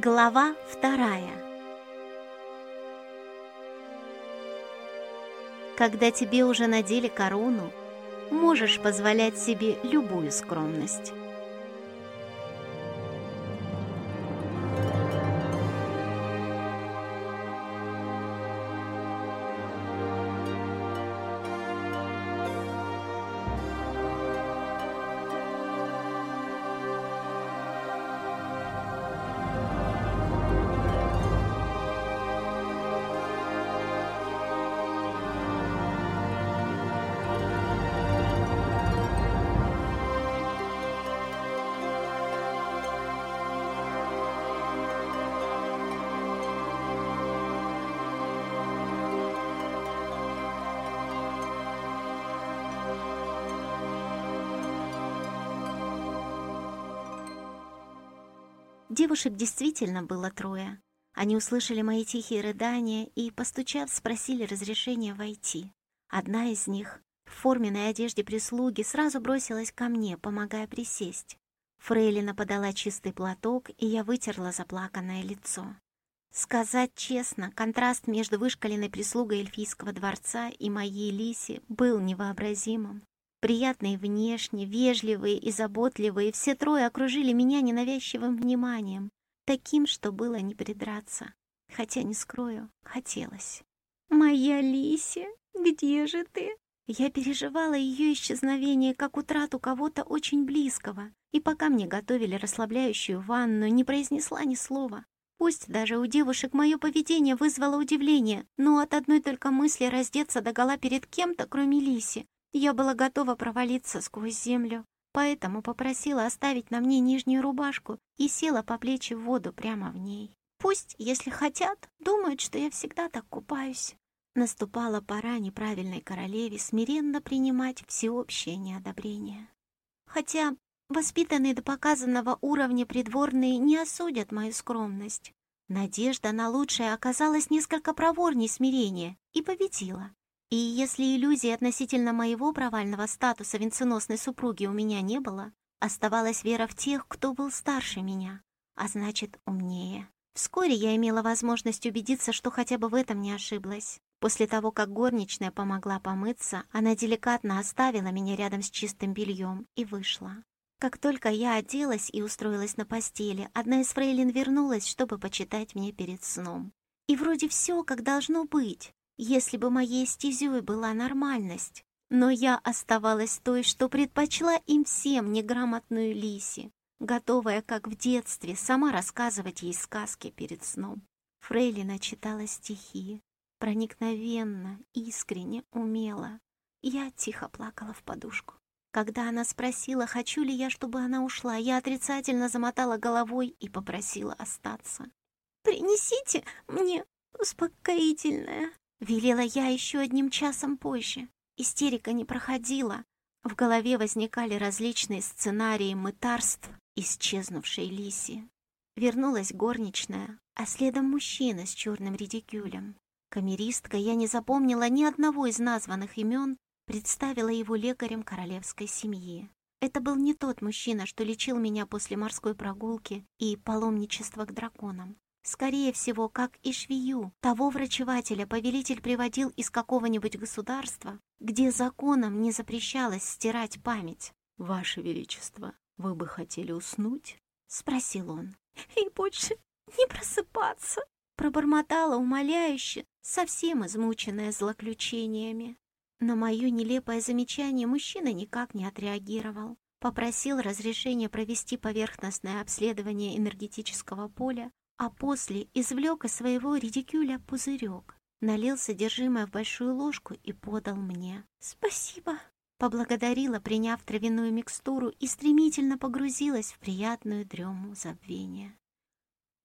Глава вторая Когда тебе уже надели корону, можешь позволять себе любую скромность. Девушек действительно было трое. Они услышали мои тихие рыдания и, постучав, спросили разрешения войти. Одна из них, в форменной одежде прислуги, сразу бросилась ко мне, помогая присесть. Фрейлина подала чистый платок, и я вытерла заплаканное лицо. Сказать честно, контраст между вышкаленной прислугой эльфийского дворца и моей Лиси был невообразимым. Приятные внешне, вежливые и заботливые, все трое окружили меня ненавязчивым вниманием, таким, что было не придраться. Хотя, не скрою, хотелось. «Моя Лися, где же ты?» Я переживала ее исчезновение как утрату кого-то очень близкого, и пока мне готовили расслабляющую ванну, не произнесла ни слова. Пусть даже у девушек мое поведение вызвало удивление, но от одной только мысли раздеться догола перед кем-то, кроме Лиси, я была готова провалиться сквозь землю, поэтому попросила оставить на мне нижнюю рубашку и села по плечи в воду прямо в ней. Пусть, если хотят, думают, что я всегда так купаюсь. Наступала пора неправильной королеве смиренно принимать всеобщее неодобрение. Хотя воспитанные до показанного уровня придворные не осудят мою скромность. Надежда на лучшее оказалась несколько проворней смирения и победила. И если иллюзии относительно моего провального статуса венценосной супруги у меня не было, оставалась вера в тех, кто был старше меня, а значит, умнее. Вскоре я имела возможность убедиться, что хотя бы в этом не ошиблась. После того, как горничная помогла помыться, она деликатно оставила меня рядом с чистым бельем и вышла. Как только я оделась и устроилась на постели, одна из фрейлин вернулась, чтобы почитать мне перед сном. И вроде все, как должно быть если бы моей стезей была нормальность. Но я оставалась той, что предпочла им всем неграмотную Лиси, готовая, как в детстве, сама рассказывать ей сказки перед сном. Фрейлина читала стихи, проникновенно, искренне, умело. Я тихо плакала в подушку. Когда она спросила, хочу ли я, чтобы она ушла, я отрицательно замотала головой и попросила остаться. «Принесите мне успокоительное», Велела я еще одним часом позже. Истерика не проходила. В голове возникали различные сценарии мытарств исчезнувшей Лиси. Вернулась горничная, а следом мужчина с черным редикюлем. Камеристка, я не запомнила ни одного из названных имен, представила его лекарем королевской семьи. Это был не тот мужчина, что лечил меня после морской прогулки и паломничества к драконам. Скорее всего, как и швею, того врачевателя повелитель приводил из какого-нибудь государства, где законом не запрещалось стирать память. «Ваше Величество, вы бы хотели уснуть?» — спросил он. «И больше не просыпаться!» — пробормотала умоляюще, совсем измученная злоключениями. На мое нелепое замечание мужчина никак не отреагировал. Попросил разрешения провести поверхностное обследование энергетического поля а после извлек из своего редикюля пузырек, налил содержимое в большую ложку и подал мне. «Спасибо!» Поблагодарила, приняв травяную микстуру, и стремительно погрузилась в приятную дрему забвения.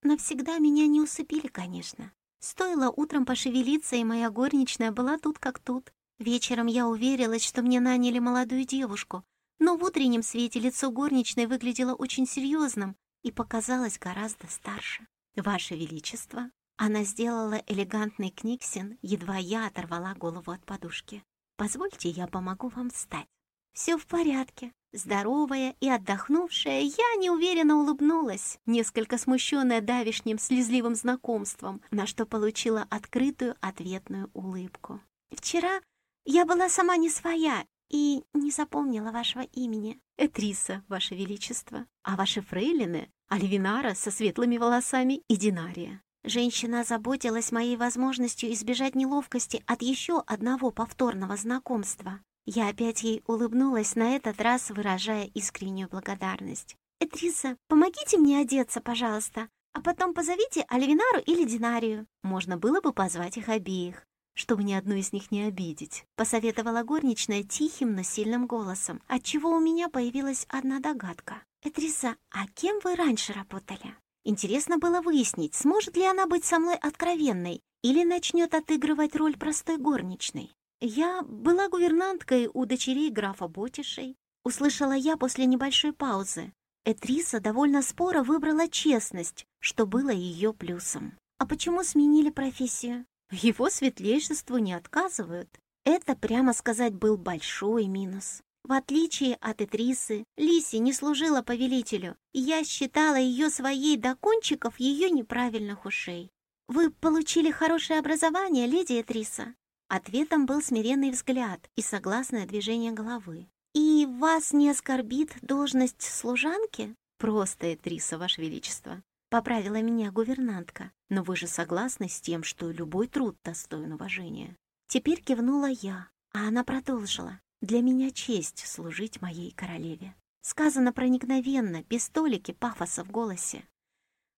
Навсегда меня не усыпили, конечно. Стоило утром пошевелиться, и моя горничная была тут как тут. Вечером я уверилась, что мне наняли молодую девушку, но в утреннем свете лицо горничной выглядело очень серьезным и показалось гораздо старше. «Ваше Величество!» Она сделала элегантный книгсин, едва я оторвала голову от подушки. «Позвольте, я помогу вам встать». Все в порядке. Здоровая и отдохнувшая, я неуверенно улыбнулась, несколько смущенная давишним слезливым знакомством, на что получила открытую ответную улыбку. «Вчера я была сама не своя и не запомнила вашего имени. Этриса, ваше величество, а ваши фрейлины — Альвинара со светлыми волосами и Динария. Женщина заботилась моей возможностью избежать неловкости от еще одного повторного знакомства. Я опять ей улыбнулась, на этот раз выражая искреннюю благодарность. «Этриса, помогите мне одеться, пожалуйста, а потом позовите Альвинару или Динарию». Можно было бы позвать их обеих, чтобы ни одну из них не обидеть. Посоветовала горничная тихим, но сильным голосом, отчего у меня появилась одна догадка. «Этриса, а кем вы раньше работали?» Интересно было выяснить, сможет ли она быть со мной откровенной или начнет отыгрывать роль простой горничной. Я была гувернанткой у дочерей графа Ботишей. Услышала я после небольшой паузы. Этриса довольно споро выбрала честность, что было ее плюсом. А почему сменили профессию? Его светлейшеству не отказывают. Это, прямо сказать, был большой минус. В отличие от Этрисы, Лиси не служила повелителю, я считала ее своей до кончиков ее неправильных ушей. «Вы получили хорошее образование, леди Этриса?» Ответом был смиренный взгляд и согласное движение головы. «И вас не оскорбит должность служанки?» «Просто Этриса, ваше величество», — поправила меня гувернантка. «Но вы же согласны с тем, что любой труд достоин уважения?» Теперь кивнула я, а она продолжила. Для меня честь служить моей королеве. Сказано проникновенно, без толики пафоса в голосе.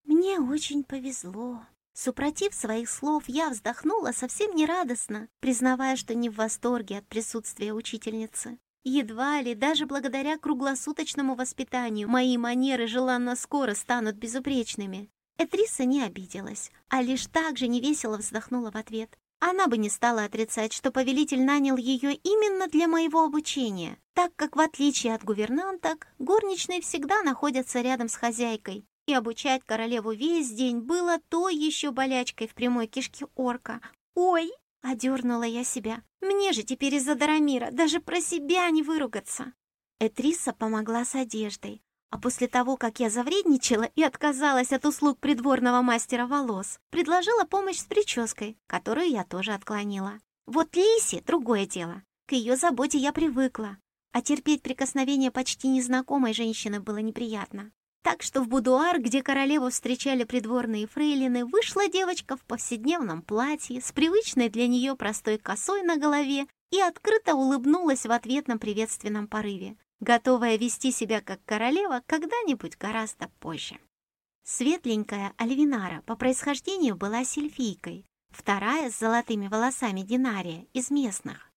Мне очень повезло. Супротив своих слов, я вздохнула совсем нерадостно, признавая, что не в восторге от присутствия учительницы. Едва ли, даже благодаря круглосуточному воспитанию, мои манеры желанно скоро станут безупречными. Этриса не обиделась, а лишь так же невесело вздохнула в ответ. Она бы не стала отрицать, что повелитель нанял ее именно для моего обучения, так как, в отличие от гувернанток, горничные всегда находятся рядом с хозяйкой, и обучать королеву весь день было то еще болячкой в прямой кишке орка. «Ой!» — одернула я себя. «Мне же теперь из-за Дарамира даже про себя не выругаться!» Этриса помогла с одеждой, а после того, как я завредничала и отказалась от услуг придворного мастера волос, предложила помощь с прической, которую я тоже отклонила. Вот Лисе — другое дело. К ее заботе я привыкла, а терпеть прикосновение почти незнакомой женщины было неприятно. Так что в будуар, где королеву встречали придворные фрейлины, вышла девочка в повседневном платье с привычной для нее простой косой на голове и открыто улыбнулась в ответном приветственном порыве готовая вести себя как королева когда-нибудь гораздо позже. Светленькая Альвинара по происхождению была сельфийкой, вторая с золотыми волосами Динария из местных.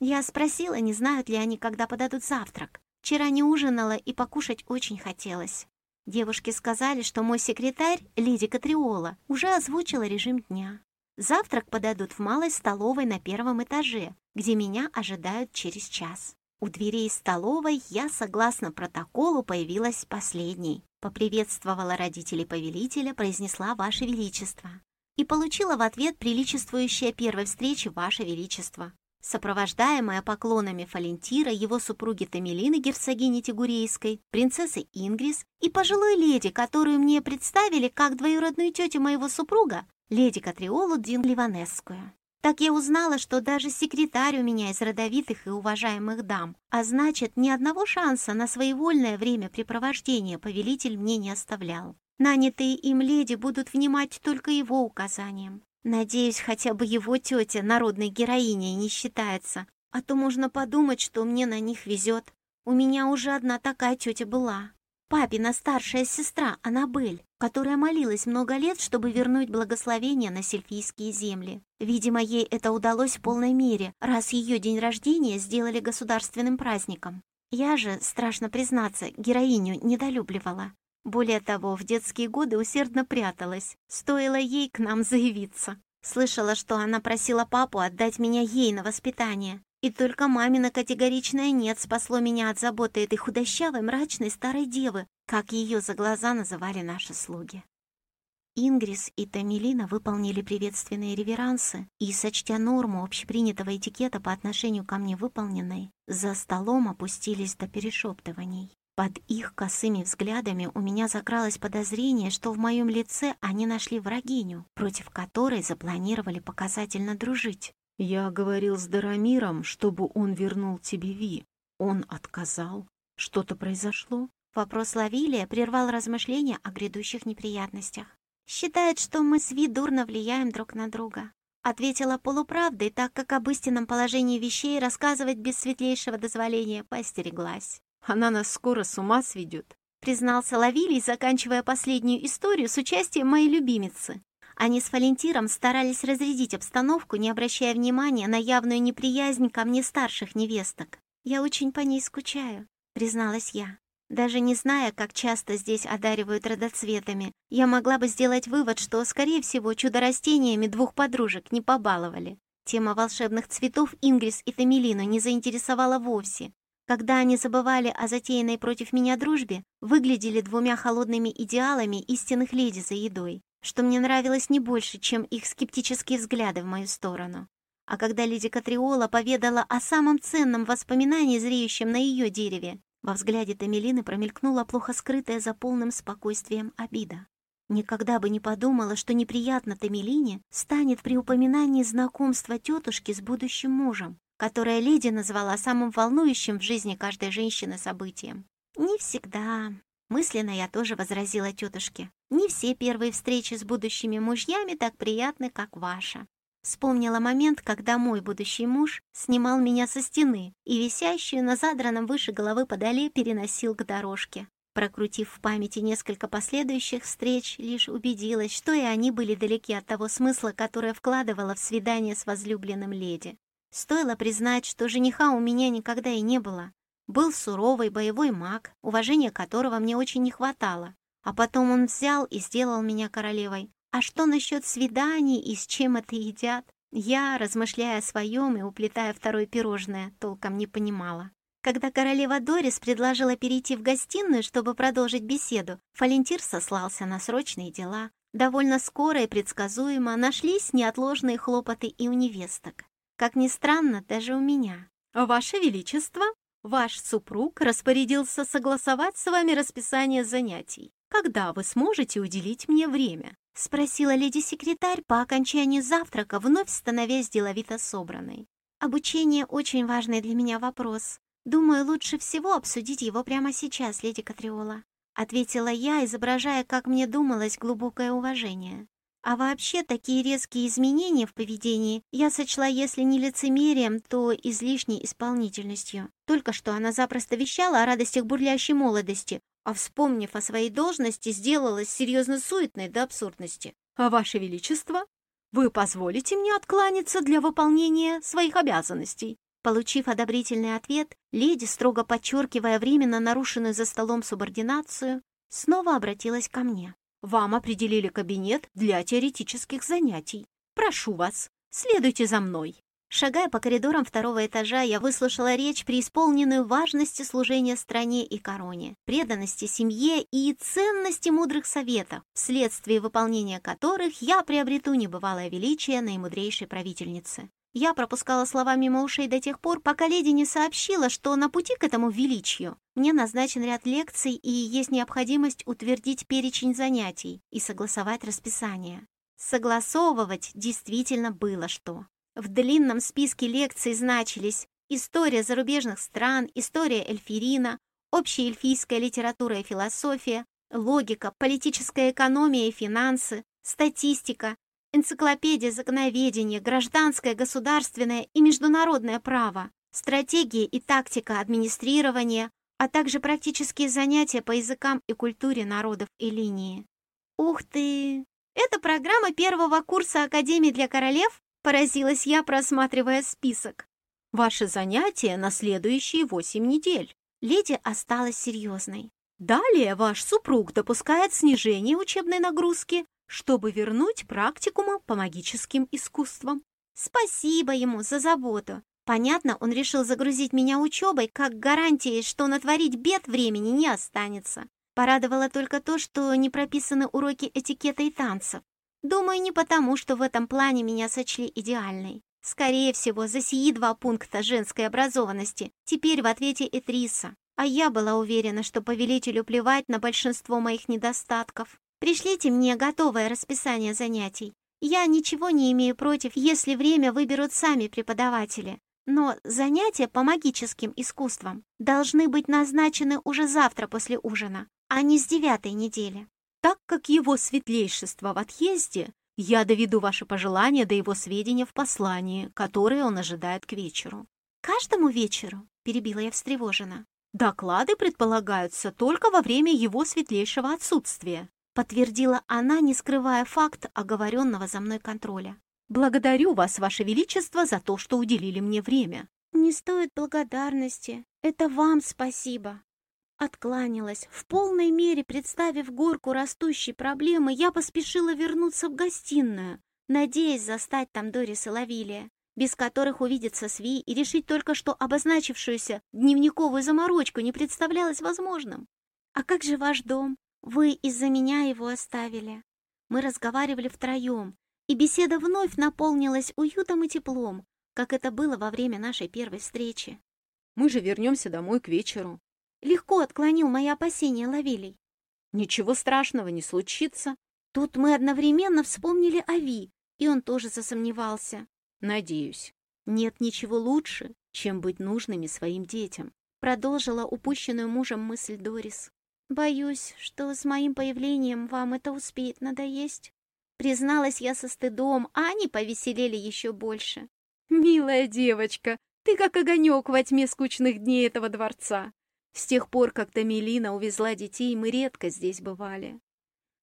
Я спросила, не знают ли они, когда подадут завтрак. Вчера не ужинала и покушать очень хотелось. Девушки сказали, что мой секретарь, леди Катриола, уже озвучила режим дня. Завтрак подадут в малой столовой на первом этаже, где меня ожидают через час. У дверей столовой я, согласно протоколу, появилась последней. Поприветствовала родителей повелителя, произнесла «Ваше Величество» и получила в ответ приличествующее первой встрече «Ваше Величество». Сопровождаемая поклонами Фалентира, его супруги Тамилины, герцогини Тигурейской, принцессы Ингрис и пожилой леди, которую мне представили как двоюродную тетю моего супруга, леди Катриолу Дин Ливанесскую. Так я узнала, что даже секретарь у меня из родовитых и уважаемых дам, а значит, ни одного шанса на своевольное времяпрепровождение повелитель мне не оставлял. Нанятые им леди будут внимать только его указаниям. Надеюсь, хотя бы его тетя народной героиней не считается, а то можно подумать, что мне на них везет. У меня уже одна такая тетя была. Папина старшая сестра Аннабель, которая молилась много лет, чтобы вернуть благословение на сельфийские земли. Видимо, ей это удалось в полной мере, раз ее день рождения сделали государственным праздником. Я же, страшно признаться, героиню недолюбливала. Более того, в детские годы усердно пряталась, стоило ей к нам заявиться. Слышала, что она просила папу отдать меня ей на воспитание, и только мамина категоричное «нет» спасло меня от заботы этой худощавой, мрачной старой девы, как ее за глаза называли наши слуги. Ингрис и Тамилина выполнили приветственные реверансы и, сочтя норму общепринятого этикета по отношению ко мне выполненной, за столом опустились до перешептываний. Под их косыми взглядами у меня закралось подозрение, что в моем лице они нашли врагиню, против которой запланировали показательно дружить. «Я говорил с Дарамиром, чтобы он вернул тебе Ви. Он отказал. Что-то произошло?» Вопрос Лавилия прервал размышления о грядущих неприятностях. «Считает, что мы с Ви дурно влияем друг на друга», ответила полуправдой, так как об истинном положении вещей рассказывать без светлейшего дозволения постереглась. Она нас скоро с ума сведет», — признался Лавилий, заканчивая последнюю историю с участием моей любимицы. Они с Валентиром старались разрядить обстановку, не обращая внимания на явную неприязнь ко мне старших невесток. «Я очень по ней скучаю», — призналась я. Даже не зная, как часто здесь одаривают родоцветами, я могла бы сделать вывод, что, скорее всего, чудо-растениями двух подружек не побаловали. Тема волшебных цветов Ингрис и Тамилину не заинтересовала вовсе. Когда они забывали о затеянной против меня дружбе, выглядели двумя холодными идеалами истинных леди за едой, что мне нравилось не больше, чем их скептические взгляды в мою сторону. А когда леди Катриола поведала о самом ценном воспоминании, зреющем на ее дереве, во взгляде Тамелины промелькнула плохо скрытая за полным спокойствием обида. Никогда бы не подумала, что неприятно Тамелине станет при упоминании знакомства тетушки с будущим мужем которое леди назвала самым волнующим в жизни каждой женщины событием. «Не всегда», — мысленно я тоже возразила тетушке. «Не все первые встречи с будущими мужьями так приятны, как ваша». Вспомнила момент, когда мой будущий муж снимал меня со стены и висящую на задранном выше головы подоле переносил к дорожке. Прокрутив в памяти несколько последующих встреч, лишь убедилась, что и они были далеки от того смысла, которое вкладывала в свидание с возлюбленным леди. Стоило признать, что жениха у меня никогда и не было. Был суровый боевой маг, уважения которого мне очень не хватало. А потом он взял и сделал меня королевой. А что насчет свиданий и с чем это едят? Я, размышляя о своем и уплетая второе пирожное, толком не понимала. Когда королева Дорис предложила перейти в гостиную, чтобы продолжить беседу, Фалентир сослался на срочные дела. Довольно скоро и предсказуемо нашлись неотложные хлопоты и у невесток. Как ни странно, даже у меня. «Ваше Величество, ваш супруг распорядился согласовать с вами расписание занятий. Когда вы сможете уделить мне время?» — спросила леди-секретарь по окончании завтрака, вновь становясь деловито собранной. «Обучение — очень важный для меня вопрос. Думаю, лучше всего обсудить его прямо сейчас, леди Катриола», — ответила я, изображая, как мне думалось, глубокое уважение. А вообще, такие резкие изменения в поведении я сочла, если не лицемерием, то излишней исполнительностью. Только что она запросто вещала о радостях бурлящей молодости, а вспомнив о своей должности, сделалась серьезно суетной до абсурдности. «А ваше величество, вы позволите мне откланяться для выполнения своих обязанностей?» Получив одобрительный ответ, леди, строго подчеркивая временно нарушенную за столом субординацию, снова обратилась ко мне. Вам определили кабинет для теоретических занятий. Прошу вас, следуйте за мной». Шагая по коридорам второго этажа, я выслушала речь, преисполненную важности служения стране и короне, преданности семье и ценности мудрых советов, вследствие выполнения которых я приобрету небывалое величие наимудрейшей правительницы. Я пропускала слова мимо ушей до тех пор, пока леди не сообщила, что на пути к этому величию мне назначен ряд лекций и есть необходимость утвердить перечень занятий и согласовать расписание. Согласовывать действительно было что. В длинном списке лекций значились история зарубежных стран, история эльфирина, общая эльфийская литература и философия, логика, политическая экономия и финансы, статистика, энциклопедия законоведения, гражданское, государственное и международное право, стратегия и тактика администрирования, а также практические занятия по языкам и культуре народов и линии. Ух ты! Это программа первого курса Академии для королев? Поразилась я, просматривая список. Ваши занятия на следующие восемь недель. Леди осталась серьезной. Далее ваш супруг допускает снижение учебной нагрузки чтобы вернуть практикума по магическим искусствам. Спасибо ему за заботу. Понятно, он решил загрузить меня учебой, как гарантией, что натворить бед времени не останется. Порадовало только то, что не прописаны уроки этикета и танцев. Думаю, не потому, что в этом плане меня сочли идеальной. Скорее всего, за сии два пункта женской образованности теперь в ответе Этриса. А я была уверена, что повелителю плевать на большинство моих недостатков. Пришлите мне готовое расписание занятий. Я ничего не имею против, если время выберут сами преподаватели. Но занятия по магическим искусствам должны быть назначены уже завтра после ужина, а не с девятой недели. Так как его светлейшество в отъезде, я доведу ваше пожелание до его сведения в послании, которое он ожидает к вечеру. Каждому вечеру, перебила я встревоженно. Доклады предполагаются только во время его светлейшего отсутствия, подтвердила она, не скрывая факт оговоренного за мной контроля. «Благодарю вас, Ваше Величество, за то, что уделили мне время». «Не стоит благодарности. Это вам спасибо». Откланялась. В полной мере представив горку растущей проблемы, я поспешила вернуться в гостиную, надеясь застать там Дорис и Лавилия, без которых увидеться с Ви и решить только что обозначившуюся дневниковую заморочку не представлялось возможным. «А как же ваш дом?» Вы из-за меня его оставили. Мы разговаривали втроем, и беседа вновь наполнилась уютом и теплом, как это было во время нашей первой встречи. Мы же вернемся домой к вечеру. Легко отклонил мои опасения Лавилий. Ничего страшного не случится. Тут мы одновременно вспомнили о Ви, и он тоже засомневался. Надеюсь. Нет ничего лучше, чем быть нужными своим детям. Продолжила упущенную мужем мысль Дорис. «Боюсь, что с моим появлением вам это успеет надоесть». Призналась я со стыдом, а они повеселели еще больше. «Милая девочка, ты как огонек во тьме скучных дней этого дворца. С тех пор, как Тамилина увезла детей, мы редко здесь бывали».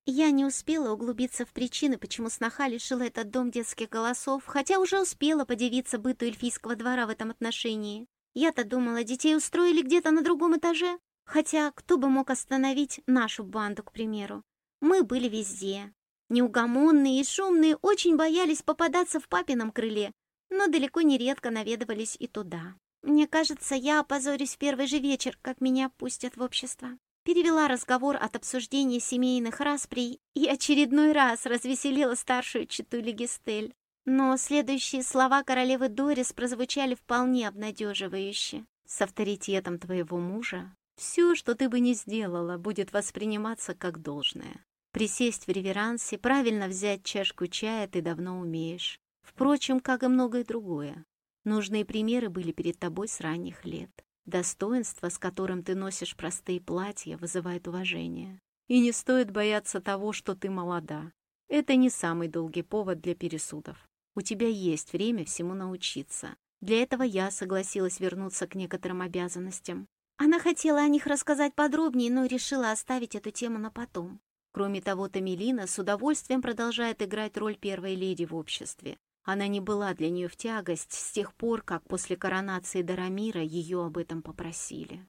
Я не успела углубиться в причины, почему сноха лишила этот дом детских голосов, хотя уже успела подивиться быту эльфийского двора в этом отношении. Я-то думала, детей устроили где-то на другом этаже, Хотя кто бы мог остановить нашу банду, к примеру? Мы были везде. Неугомонные и шумные очень боялись попадаться в папином крыле, но далеко не редко наведывались и туда. Мне кажется, я опозорюсь в первый же вечер, как меня пустят в общество. Перевела разговор от обсуждения семейных расприй и очередной раз развеселила старшую читу Легистель. Но следующие слова королевы Дорис прозвучали вполне обнадеживающе. «С авторитетом твоего мужа все, что ты бы не сделала, будет восприниматься как должное. Присесть в реверансе, правильно взять чашку чая ты давно умеешь. Впрочем, как и многое другое. Нужные примеры были перед тобой с ранних лет. Достоинство, с которым ты носишь простые платья, вызывает уважение. И не стоит бояться того, что ты молода. Это не самый долгий повод для пересудов. У тебя есть время всему научиться. Для этого я согласилась вернуться к некоторым обязанностям. Она хотела о них рассказать подробнее, но решила оставить эту тему на потом. Кроме того, Тамилина с удовольствием продолжает играть роль первой леди в обществе. Она не была для нее в тягость с тех пор, как после коронации Дарамира ее об этом попросили.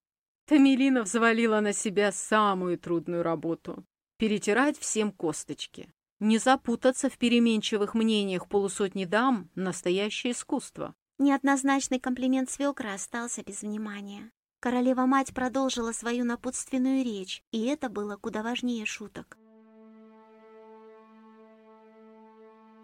Тамилина взвалила на себя самую трудную работу — перетирать всем косточки. Не запутаться в переменчивых мнениях полусотни дам — настоящее искусство. Неоднозначный комплимент свекра остался без внимания. Королева-мать продолжила свою напутственную речь, и это было куда важнее шуток.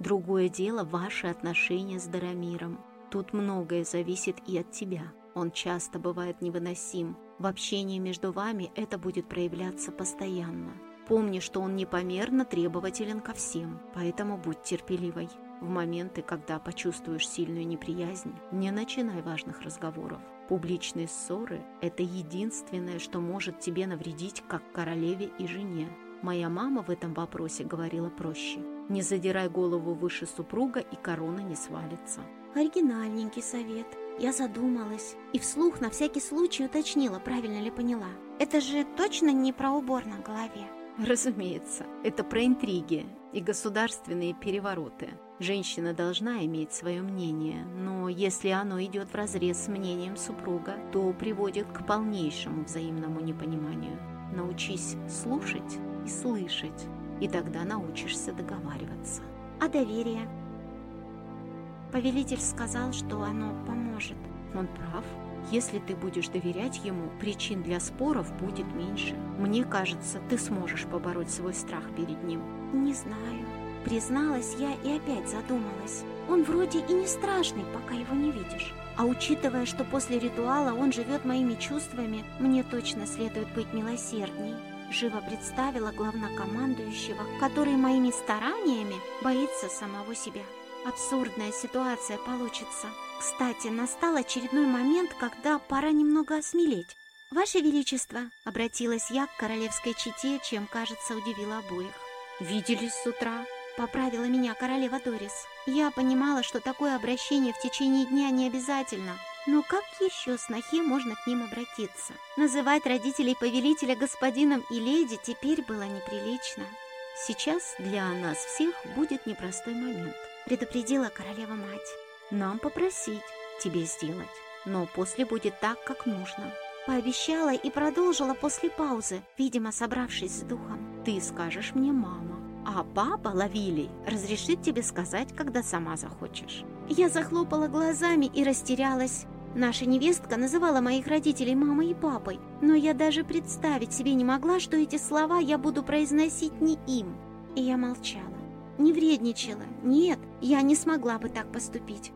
Другое дело ваши отношения с Дарамиром. Тут многое зависит и от тебя. Он часто бывает невыносим. В общении между вами это будет проявляться постоянно. Помни, что он непомерно требователен ко всем, поэтому будь терпеливой. В моменты, когда почувствуешь сильную неприязнь, не начинай важных разговоров. Публичные ссоры – это единственное, что может тебе навредить как королеве и жене. Моя мама в этом вопросе говорила проще. Не задирай голову выше супруга, и корона не свалится. Оригинальненький совет. Я задумалась и вслух на всякий случай уточнила, правильно ли поняла. Это же точно не про убор на голове? Разумеется, это про интриги и государственные перевороты. Женщина должна иметь свое мнение, но если оно идет вразрез с мнением супруга, то приводит к полнейшему взаимному непониманию. Научись слушать и слышать, и тогда научишься договариваться. А доверие? Повелитель сказал, что оно поможет. Он прав. Если ты будешь доверять ему, причин для споров будет меньше. Мне кажется, ты сможешь побороть свой страх перед ним. Не знаю. Призналась я и опять задумалась. Он вроде и не страшный, пока его не видишь. А учитывая, что после ритуала он живет моими чувствами, мне точно следует быть милосердней. Живо представила главнокомандующего, который моими стараниями боится самого себя. Абсурдная ситуация получится. Кстати, настал очередной момент, когда пора немного осмелеть. «Ваше Величество!» — обратилась я к королевской чете, чем, кажется, удивила обоих. «Виделись с утра?» — поправила меня королева Дорис. Я понимала, что такое обращение в течение дня не обязательно, но как еще снохе можно к ним обратиться? Называть родителей повелителя господином и леди теперь было неприлично. Сейчас для нас всех будет непростой момент, предупредила королева-мать. Нам попросить тебе сделать, но после будет так, как нужно. Пообещала и продолжила после паузы, видимо, собравшись с духом. Ты скажешь мне, мама, а папа Лавилий разрешит тебе сказать, когда сама захочешь. Я захлопала глазами и растерялась. Наша невестка называла моих родителей мамой и папой, но я даже представить себе не могла, что эти слова я буду произносить не им. И я молчала. Не вредничала. Нет, я не смогла бы так поступить.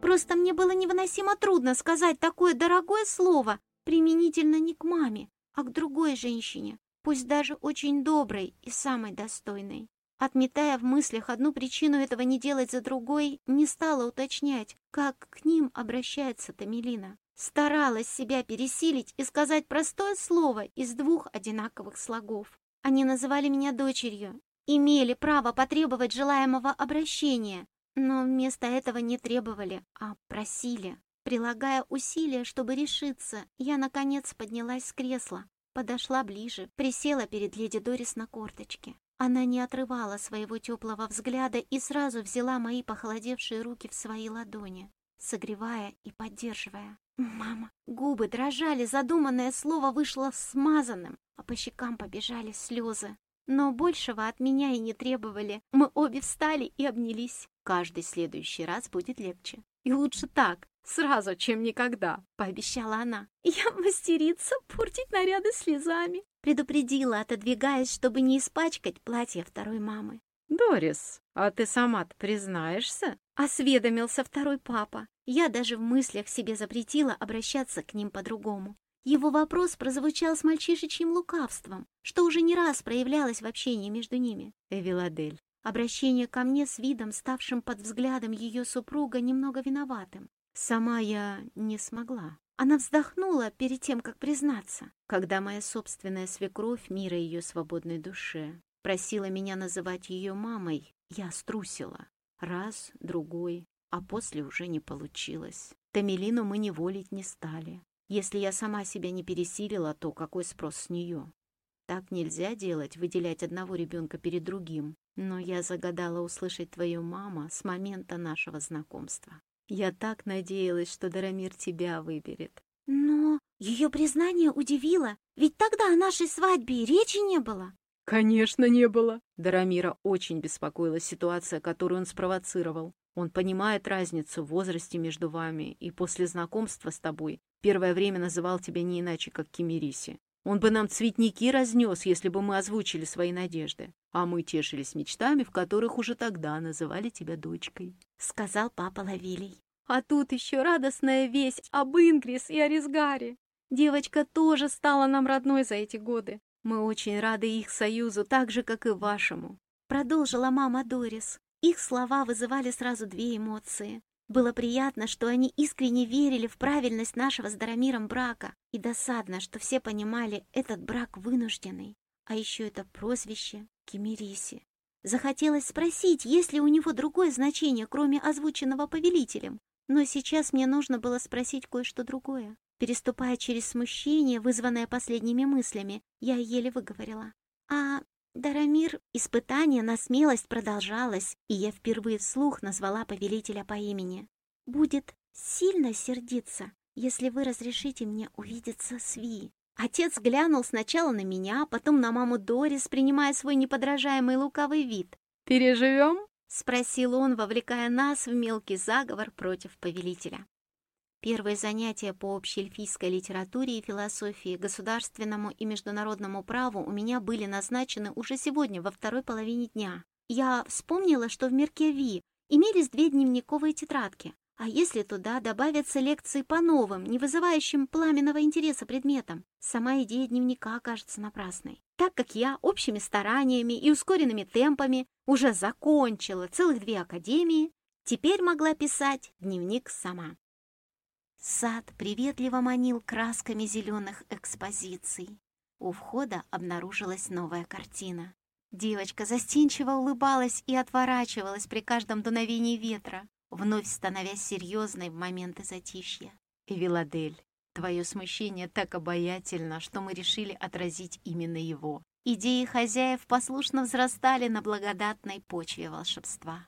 Просто мне было невыносимо трудно сказать такое дорогое слово, применительно не к маме, а к другой женщине, пусть даже очень доброй и самой достойной. Отметая в мыслях одну причину этого не делать за другой, не стала уточнять, как к ним обращается Тамилина. Старалась себя пересилить и сказать простое слово из двух одинаковых слогов. Они называли меня дочерью, имели право потребовать желаемого обращения, но вместо этого не требовали, а просили. Прилагая усилия, чтобы решиться, я, наконец, поднялась с кресла, подошла ближе, присела перед леди Дорис на корточке. Она не отрывала своего теплого взгляда и сразу взяла мои похолодевшие руки в свои ладони, согревая и поддерживая. «Мама!» Губы дрожали, задуманное слово вышло смазанным, а по щекам побежали слезы. Но большего от меня и не требовали. Мы обе встали и обнялись. Каждый следующий раз будет легче. И лучше так, сразу, чем никогда, пообещала она. Я мастерица портить наряды слезами предупредила, отодвигаясь, чтобы не испачкать платье второй мамы. «Дорис, а ты сама-то признаешься?» — осведомился второй папа. Я даже в мыслях себе запретила обращаться к ним по-другому. Его вопрос прозвучал с мальчишечьим лукавством, что уже не раз проявлялось в общении между ними. «Эвиладель, Обращение ко мне с видом, ставшим под взглядом ее супруга, немного виноватым. Сама я не смогла. Она вздохнула перед тем, как признаться. Когда моя собственная свекровь мира ее свободной душе просила меня называть ее мамой, я струсила. Раз, другой, а после уже не получилось. Тамилину мы не волить не стали. Если я сама себя не пересилила, то какой спрос с нее? Так нельзя делать, выделять одного ребенка перед другим. Но я загадала услышать твою мама с момента нашего знакомства. Я так надеялась, что Дарамир тебя выберет. Но ее признание удивило, ведь тогда о нашей свадьбе и речи не было. Конечно, не было. Дарамира очень беспокоила ситуация, которую он спровоцировал. Он понимает разницу в возрасте между вами и после знакомства с тобой первое время называл тебя не иначе, как Кимириси. Он бы нам цветники разнес, если бы мы озвучили свои надежды. А мы тешились мечтами, в которых уже тогда называли тебя дочкой», — сказал папа Лавилий. «А тут еще радостная весть об Ингрис и Арисгаре. Девочка тоже стала нам родной за эти годы. Мы очень рады их союзу, так же, как и вашему», — продолжила мама Дорис. Их слова вызывали сразу две эмоции. Было приятно, что они искренне верили в правильность нашего с Дарамиром брака, и досадно, что все понимали, этот брак вынужденный. А еще это прозвище Кемериси. Захотелось спросить, есть ли у него другое значение, кроме озвученного повелителем. Но сейчас мне нужно было спросить кое-что другое. Переступая через смущение, вызванное последними мыслями, я еле выговорила. «А Дарамир, испытание на смелость продолжалось, и я впервые вслух назвала повелителя по имени. «Будет сильно сердиться, если вы разрешите мне увидеться с Ви». Отец глянул сначала на меня, потом на маму Дорис, принимая свой неподражаемый лукавый вид. «Переживем?» — спросил он, вовлекая нас в мелкий заговор против повелителя. Первые занятия по общеэльфийской литературе и философии, государственному и международному праву у меня были назначены уже сегодня, во второй половине дня. Я вспомнила, что в мирке Ви имелись две дневниковые тетрадки, а если туда добавятся лекции по новым, не вызывающим пламенного интереса предметам, сама идея дневника окажется напрасной. Так как я общими стараниями и ускоренными темпами уже закончила целых две академии, теперь могла писать дневник сама. Сад приветливо манил красками зеленых экспозиций. У входа обнаружилась новая картина. Девочка застенчиво улыбалась и отворачивалась при каждом дуновении ветра, вновь становясь серьезной в моменты затишья. «Эвиладель, твое смущение так обаятельно, что мы решили отразить именно его». Идеи хозяев послушно взрастали на благодатной почве волшебства.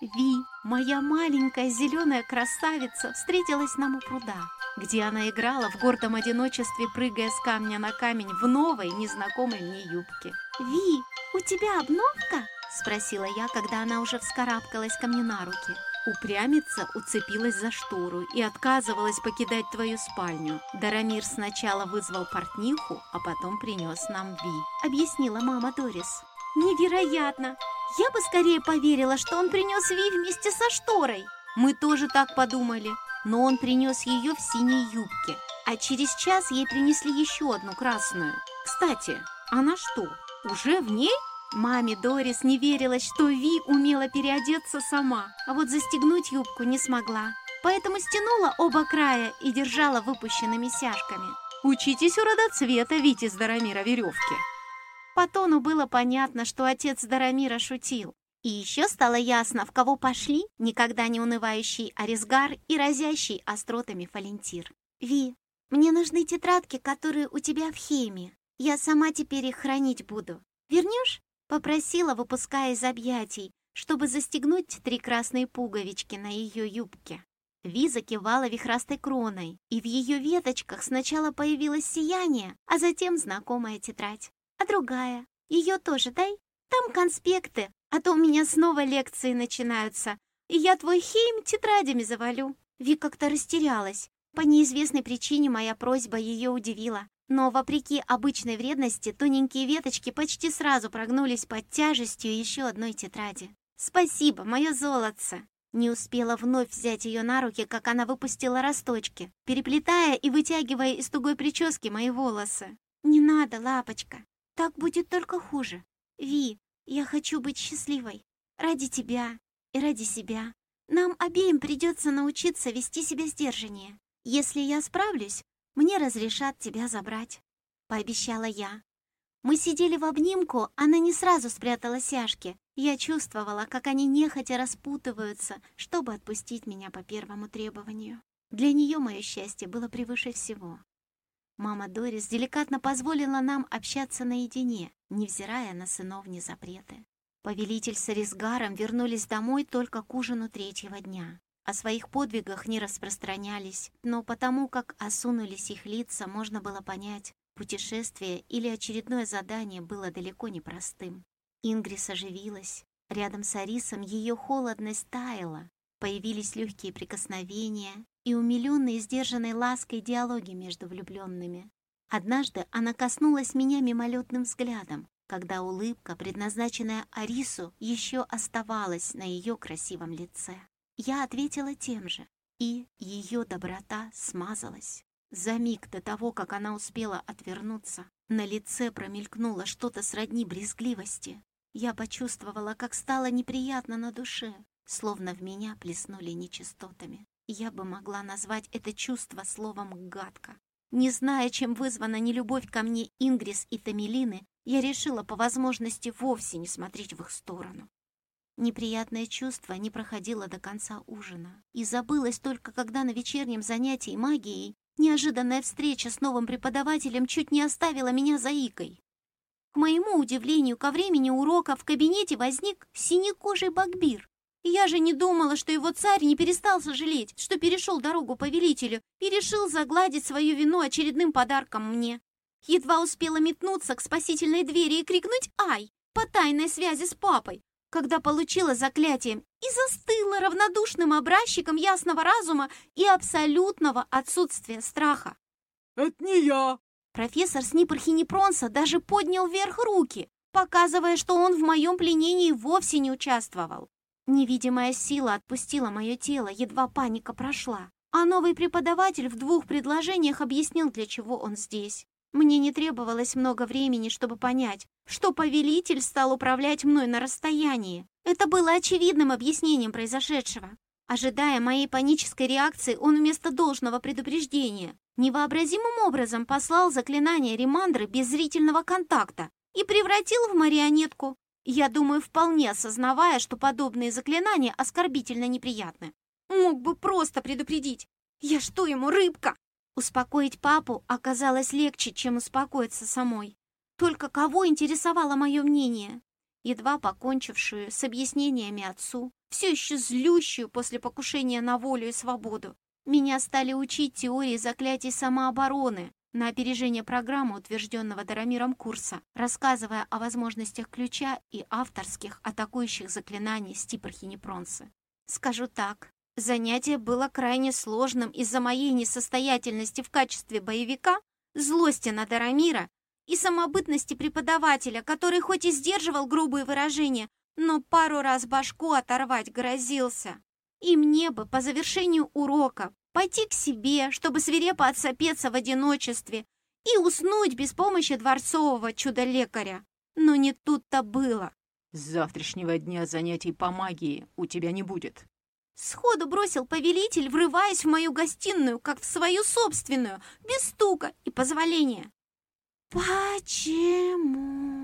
Ви, моя маленькая зеленая красавица, встретилась нам у пруда, где она играла в гордом одиночестве, прыгая с камня на камень в новой, незнакомой мне юбке. «Ви, у тебя обновка?» — спросила я, когда она уже вскарабкалась ко мне на руки. Упрямица уцепилась за штору и отказывалась покидать твою спальню. Дарамир сначала вызвал портниху, а потом принес нам Ви, объяснила мама Дорис. «Невероятно! Я бы скорее поверила, что он принес Ви вместе со шторой. Мы тоже так подумали, но он принес ее в синей юбке, а через час ей принесли еще одну красную. Кстати, она что, уже в ней? Маме Дорис не верилось, что Ви умела переодеться сама, а вот застегнуть юбку не смогла. Поэтому стянула оба края и держала выпущенными сяжками. Учитесь у родоцвета, Витязь Дарамира веревки. По тону было понятно, что отец Дарамира шутил. И еще стало ясно, в кого пошли никогда не унывающий Арисгар и разящий остротами Фалентир. «Ви, мне нужны тетрадки, которые у тебя в хеме. Я сама теперь их хранить буду. Вернешь?» Попросила, выпуская из объятий, чтобы застегнуть три красные пуговички на ее юбке. Ви закивала вихрастой кроной, и в ее веточках сначала появилось сияние, а затем знакомая тетрадь. А другая? Ее тоже дай? Там конспекты, а то у меня снова лекции начинаются, и я твой хейм тетрадями завалю». Ви как-то растерялась. По неизвестной причине моя просьба ее удивила. Но, вопреки обычной вредности, тоненькие веточки почти сразу прогнулись под тяжестью еще одной тетради. «Спасибо, мое золотце!» Не успела вновь взять ее на руки, как она выпустила росточки, переплетая и вытягивая из тугой прически мои волосы. «Не надо, лапочка, так будет только хуже. Ви, я хочу быть счастливой. Ради тебя и ради себя. Нам обеим придется научиться вести себя сдержаннее. Если я справлюсь, мне разрешат тебя забрать», — пообещала я. Мы сидели в обнимку, она не сразу спрятала сяжки. Я чувствовала, как они нехотя распутываются, чтобы отпустить меня по первому требованию. Для нее мое счастье было превыше всего. Мама Дорис деликатно позволила нам общаться наедине, невзирая на сыновни запреты. Повелитель с Арисгаром вернулись домой только к ужину третьего дня. О своих подвигах не распространялись, но потому как осунулись их лица, можно было понять, путешествие или очередное задание было далеко не простым. Ингрис оживилась. Рядом с Арисом ее холодность таяла. Появились легкие прикосновения, и умиленные сдержанной лаской диалоги между влюбленными. Однажды она коснулась меня мимолетным взглядом, когда улыбка, предназначенная Арису, еще оставалась на ее красивом лице. Я ответила тем же, и ее доброта смазалась. За миг до того, как она успела отвернуться, на лице промелькнуло что-то сродни брезгливости. Я почувствовала, как стало неприятно на душе, словно в меня плеснули нечистотами. Я бы могла назвать это чувство словом «гадко». Не зная, чем вызвана нелюбовь ко мне Ингрис и Тамилины, я решила по возможности вовсе не смотреть в их сторону. Неприятное чувство не проходило до конца ужина и забылось только когда на вечернем занятии магией неожиданная встреча с новым преподавателем чуть не оставила меня заикой. К моему удивлению, ко времени урока в кабинете возник синекожий багбир я же не думала, что его царь не перестал сожалеть, что перешел дорогу повелителю и решил загладить свою вину очередным подарком мне. Едва успела метнуться к спасительной двери и крикнуть «Ай!» по тайной связи с папой, когда получила заклятие и застыла равнодушным образчиком ясного разума и абсолютного отсутствия страха. «Это не я!» Профессор Снипархинипронса даже поднял вверх руки, показывая, что он в моем пленении вовсе не участвовал. Невидимая сила отпустила мое тело, едва паника прошла. А новый преподаватель в двух предложениях объяснил, для чего он здесь. Мне не требовалось много времени, чтобы понять, что повелитель стал управлять мной на расстоянии. Это было очевидным объяснением произошедшего. Ожидая моей панической реакции, он вместо должного предупреждения невообразимым образом послал заклинание ремандры без зрительного контакта и превратил в марионетку. Я думаю, вполне осознавая, что подобные заклинания оскорбительно неприятны. Мог бы просто предупредить. Я что ему, рыбка? Успокоить папу оказалось легче, чем успокоиться самой. Только кого интересовало мое мнение? Едва покончившую с объяснениями отцу, все еще злющую после покушения на волю и свободу, меня стали учить теории заклятий самообороны на опережение программы, утвержденного Дарамиром курса, рассказывая о возможностях ключа и авторских атакующих заклинаний Стипархинепронсы. Скажу так, Занятие было крайне сложным из-за моей несостоятельности в качестве боевика, злости на Дарамира и самобытности преподавателя, который хоть и сдерживал грубые выражения, но пару раз башку оторвать грозился. И мне бы по завершению урока пойти к себе, чтобы свирепо отсопеться в одиночестве и уснуть без помощи дворцового чудо-лекаря. Но не тут-то было. С завтрашнего дня занятий по магии у тебя не будет. Сходу бросил повелитель, врываясь в мою гостиную, как в свою собственную, без стука и позволения. «Почему?»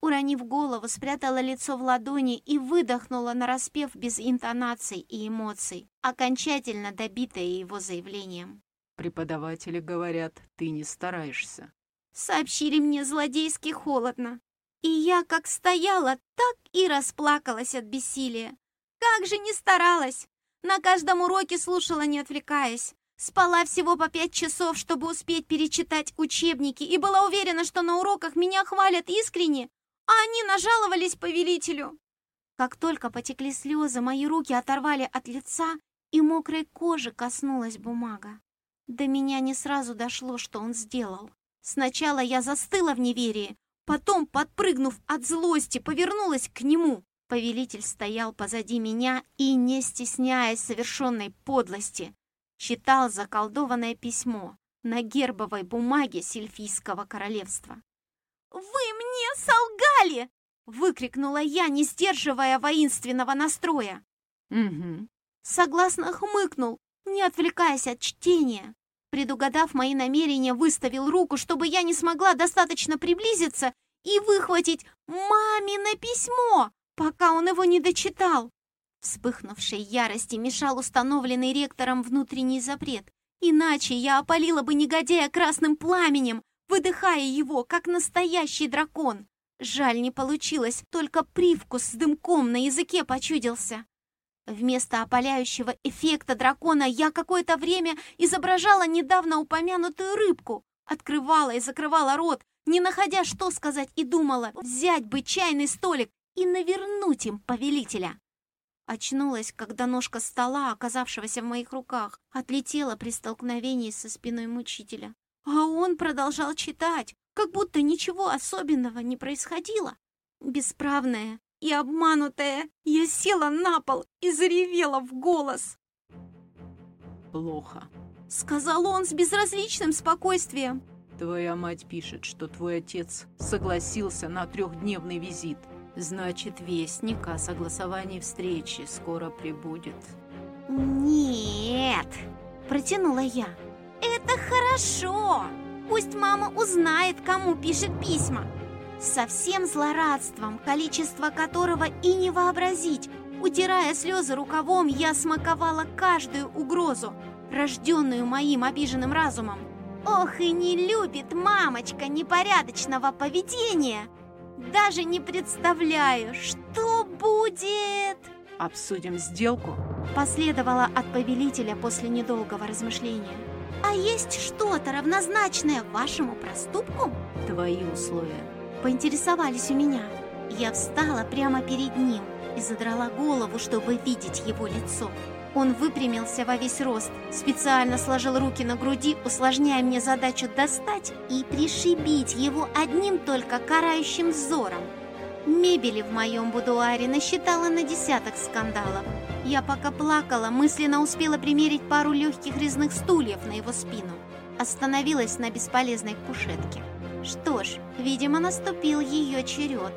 Уронив голову, спрятала лицо в ладони и выдохнула нараспев без интонаций и эмоций, окончательно добитая его заявлением. «Преподаватели говорят, ты не стараешься», — сообщили мне злодейски холодно. И я как стояла, так и расплакалась от бессилия. Как же не старалась! На каждом уроке слушала, не отвлекаясь. Спала всего по пять часов, чтобы успеть перечитать учебники, и была уверена, что на уроках меня хвалят искренне, а они нажаловались повелителю. Как только потекли слезы, мои руки оторвали от лица, и мокрой кожи коснулась бумага. До меня не сразу дошло, что он сделал. Сначала я застыла в неверии, потом, подпрыгнув от злости, повернулась к нему. Повелитель стоял позади меня и, не стесняясь совершенной подлости, читал заколдованное письмо на гербовой бумаге Сильфийского королевства. «Вы мне солгали!» — выкрикнула я, не сдерживая воинственного настроя. «Угу». Согласно хмыкнул, не отвлекаясь от чтения. Предугадав мои намерения, выставил руку, чтобы я не смогла достаточно приблизиться и выхватить мамино письмо, пока он его не дочитал. Вспыхнувшей ярости мешал установленный ректором внутренний запрет. Иначе я опалила бы негодяя красным пламенем, выдыхая его, как настоящий дракон. Жаль, не получилось, только привкус с дымком на языке почудился. Вместо опаляющего эффекта дракона я какое-то время изображала недавно упомянутую рыбку, открывала и закрывала рот, не находя, что сказать, и думала, взять бы чайный столик и навернуть им повелителя. Очнулась, когда ножка стола, оказавшегося в моих руках, отлетела при столкновении со спиной мучителя. А он продолжал читать, как будто ничего особенного не происходило. Бесправная и обманутая, я села на пол и заревела в голос. «Плохо», — сказал он с безразличным спокойствием. «Твоя мать пишет, что твой отец согласился на трехдневный визит. Значит, вестник о согласовании встречи скоро прибудет. Нет, протянула я. Это хорошо. Пусть мама узнает, кому пишет письма. Со всем злорадством, количество которого и не вообразить. Утирая слезы рукавом, я смаковала каждую угрозу, рожденную моим обиженным разумом. Ох, и не любит мамочка непорядочного поведения. Даже не представляю, что будет. Обсудим сделку. Последовало от повелителя после недолгого размышления. А есть что-то равнозначное вашему проступку? Твои условия. Поинтересовались у меня. Я встала прямо перед ним и задрала голову, чтобы видеть его лицо. Он выпрямился во весь рост, специально сложил руки на груди, усложняя мне задачу достать и пришибить его одним только карающим взором. Мебели в моем будуаре насчитала на десяток скандалов. Я пока плакала, мысленно успела примерить пару легких резных стульев на его спину. Остановилась на бесполезной кушетке. Что ж, видимо, наступил ее черед.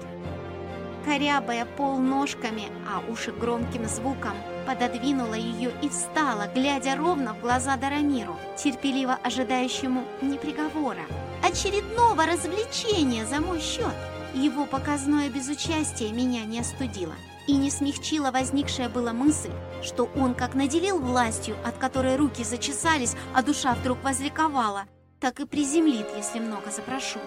Корябая пол ножками, а уши громким звуком, пододвинула ее и встала, глядя ровно в глаза Дарамиру, терпеливо ожидающему не приговора, очередного развлечения за мой счет. Его показное безучастие меня не остудило и не смягчила возникшая была мысль, что он как наделил властью, от которой руки зачесались, а душа вдруг возликовала, так и приземлит, если много запрошу.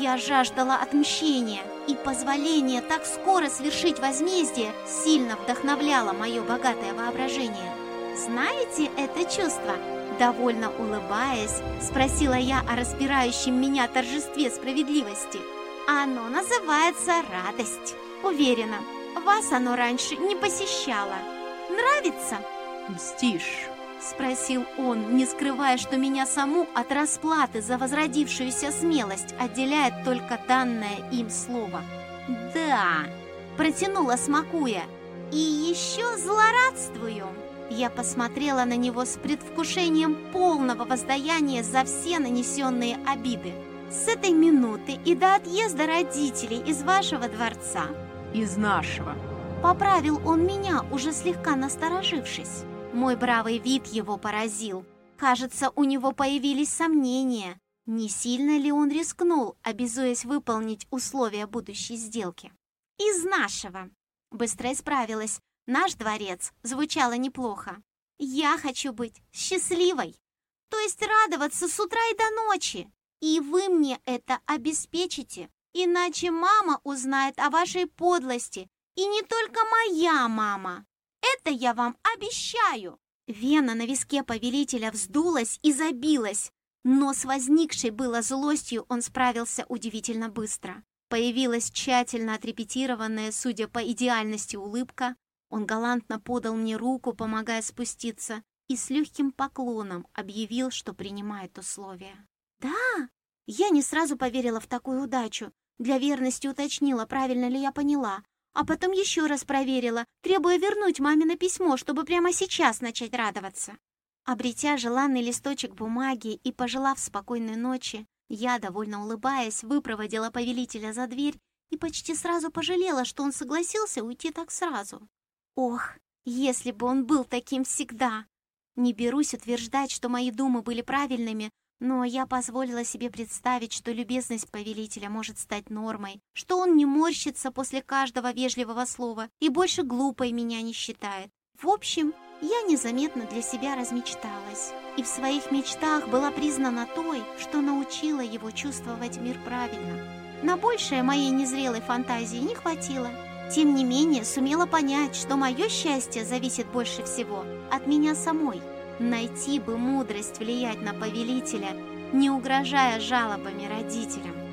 Я жаждала отмщения, и позволение так скоро свершить возмездие сильно вдохновляло мое богатое воображение. Знаете это чувство? Довольно улыбаясь, спросила я о распирающем меня торжестве справедливости. Оно называется радость. Уверена, вас оно раньше не посещало. Нравится? Мстишь. — спросил он, не скрывая, что меня саму от расплаты за возродившуюся смелость отделяет только данное им слово. «Да!» — протянула, смакуя. «И еще злорадствую!» Я посмотрела на него с предвкушением полного воздаяния за все нанесенные обиды. «С этой минуты и до отъезда родителей из вашего дворца». «Из нашего». Поправил он меня, уже слегка насторожившись. Мой бравый вид его поразил. Кажется, у него появились сомнения, не сильно ли он рискнул, обязуясь выполнить условия будущей сделки. «Из нашего!» Быстро исправилась. Наш дворец звучало неплохо. «Я хочу быть счастливой, то есть радоваться с утра и до ночи. И вы мне это обеспечите, иначе мама узнает о вашей подлости, и не только моя мама. Это я вам обещаю!» Вена на виске повелителя вздулась и забилась, но с возникшей было злостью он справился удивительно быстро. Появилась тщательно отрепетированная, судя по идеальности, улыбка. Он галантно подал мне руку, помогая спуститься, и с легким поклоном объявил, что принимает условия. «Да!» Я не сразу поверила в такую удачу. Для верности уточнила, правильно ли я поняла, а потом еще раз проверила, требуя вернуть мамино письмо, чтобы прямо сейчас начать радоваться. Обретя желанный листочек бумаги и пожелав спокойной ночи, я, довольно улыбаясь, выпроводила повелителя за дверь и почти сразу пожалела, что он согласился уйти так сразу. Ох, если бы он был таким всегда! Не берусь утверждать, что мои думы были правильными, но я позволила себе представить, что любезность повелителя может стать нормой, что он не морщится после каждого вежливого слова и больше глупой меня не считает. В общем, я незаметно для себя размечталась. И в своих мечтах была признана той, что научила его чувствовать мир правильно. На большее моей незрелой фантазии не хватило. Тем не менее, сумела понять, что мое счастье зависит больше всего от меня самой. Найти бы мудрость влиять на повелителя, не угрожая жалобами родителям.